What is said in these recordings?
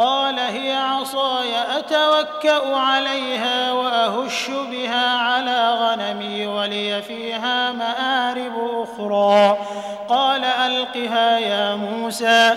قال هي عصاي أتوكأ عليها وأهش بها على غنمي ولي فيها مآرب أخرى. قال ألقها يا موسى.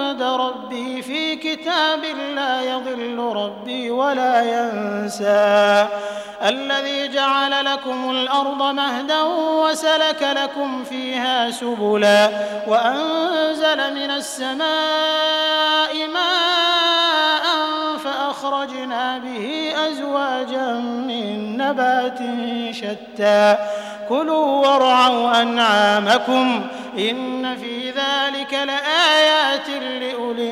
ربي في كتاب لا يضل ربي ولا ينسى. الذي جعل لكم الأرض مهدا وسلك لكم فيها سبلا وأنزل من السماء ماء فأخرجنا به أزواجا من نبات شتى. كلوا وارعوا أنعامكم إن في ذلك لآيات لأولي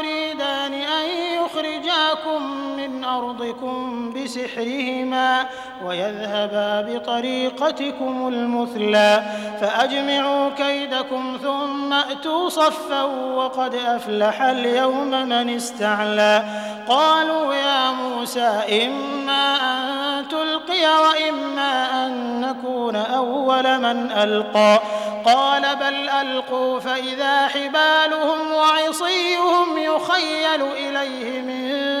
من أرضكم بسحرهما ويذهبا بطريقتكم المثلى فأجمعوا كيدكم ثم أتوا صفا وقد أفلح اليوم من استعلى قالوا يا موسى إما أن تلقي وإما أن نكون أول من ألقى قال بل ألقوا فإذا حبالهم وعصيهم يخيل إليه من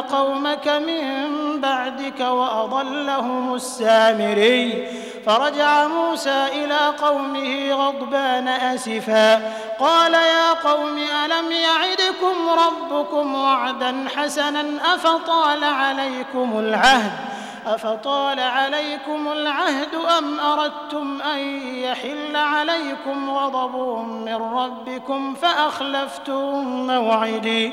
قومك من بعدك وأضلهم السامري. فرجع موسى إلى قومه غضبان أسفا. قال يا قوم ألم يعدكم ربكم وعدا حسنا أفطال عليكم العهد؟ أفطال عليكم العهد أم أردتم أن يحل عليكم غضب من ربكم فأخلفتم موعدي؟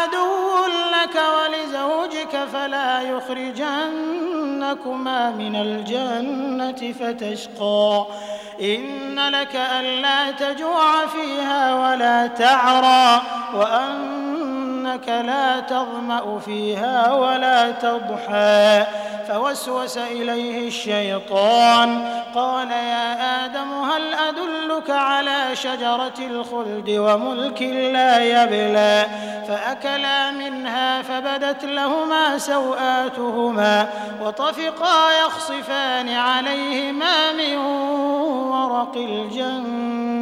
لك ولزوجك فلا يخرجنكما من الجنة فتشقى. إن لك ألا تجوع فيها ولا تعرى وأنك لا تظمأ فيها ولا تضحى. فوسوس إليه الشيطان. قال يا آدم هل أدلك على شجرة الخلد وملك لا يبلى؟ فأكلا منها فبدت لهما سوآتهما وطفقا يخصفان عليهما من ورق الجنة.